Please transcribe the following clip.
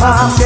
mama.